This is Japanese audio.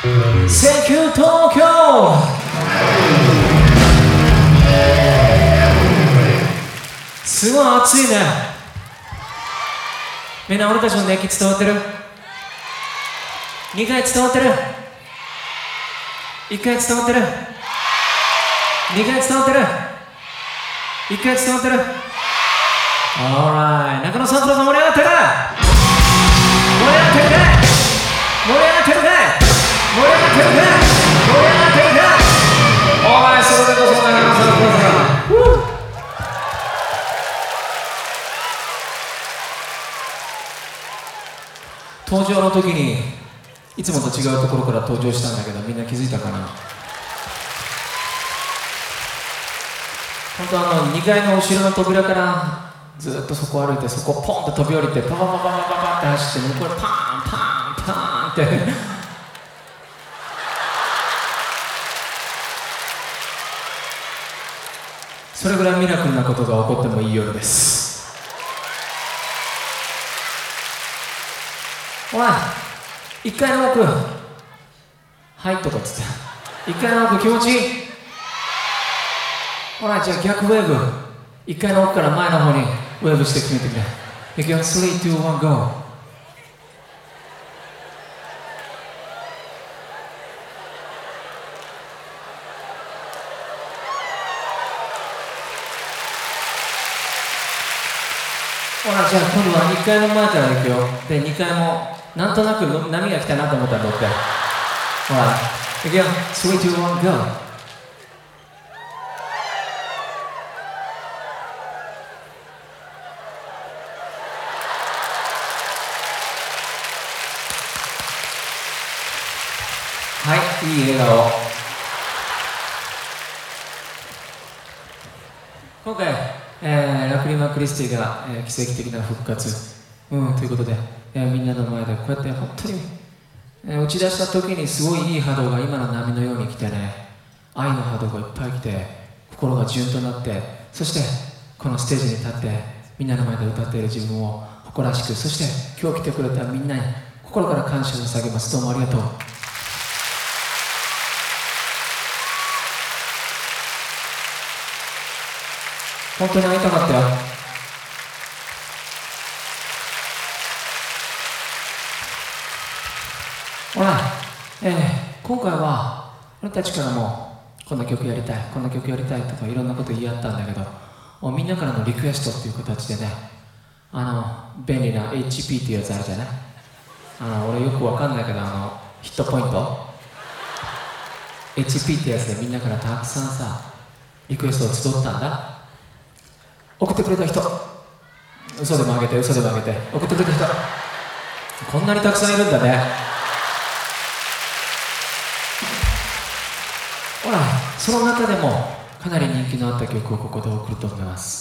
Thank you 東京すごい暑いね。みんな俺たちの熱気伝わってる？2回伝わってる？1回伝わってる？2回伝わってる？1回伝わってる？Alright 中野サントラさん盛り上がってる。登場の時にいつもと違うところから登場したんだけどみんな気づいたかな？本当あの2階の後ろの扉からずっとそこ歩いてそこポンと飛び降りてパパパパパパパって走って向こうでパンパンパンって。それぐらいミラクルなことが起こってもいい夜です。おい一階の奥はいとかっつって。一階の奥気持ちいい。ほらじゃあ逆ウェーブ。一階の奥から前の方にウェーブして決めてくれ。いくよ321 GO. ほらじゃあ今度は1階の前から行くよ。で2階もなんとなく波が来たなと思ったら乗ってほら行くよ。321 GO. はいいい笑顔。今回、えーラクリマ・クリスティが、えー奇跡的な復活、うん、ということで、えーみんなの前でこうやって本当に、えー打ち出した時にすごいいい波動が今の波のように来てね愛の波動がいっぱい来て心が順となってそしてこのステージに立ってみんなの前で歌っている自分を誇らしくそして今日来てくれたみんなに心から感謝を捧げます。どうもありがとう。本当に会いたかったよ。ほら、えー今回は俺たちからもこんな曲やりたいこんな曲やりたいとかいろんなこと言い合ったんだけどもうみんなからのリクエストっていう形でねあの便利な HP っていうやつあるじゃない？あの俺よくわかんないけどあのヒットポイント？HP ってやつでみんなからたくさんさリクエストを集ったんだ。送ってくれた人。嘘でもあげて嘘でもあげて。送ってくれた人。こんなにたくさんいるんだね。ほらその中でもかなり人気のあった曲をここで送ると思います。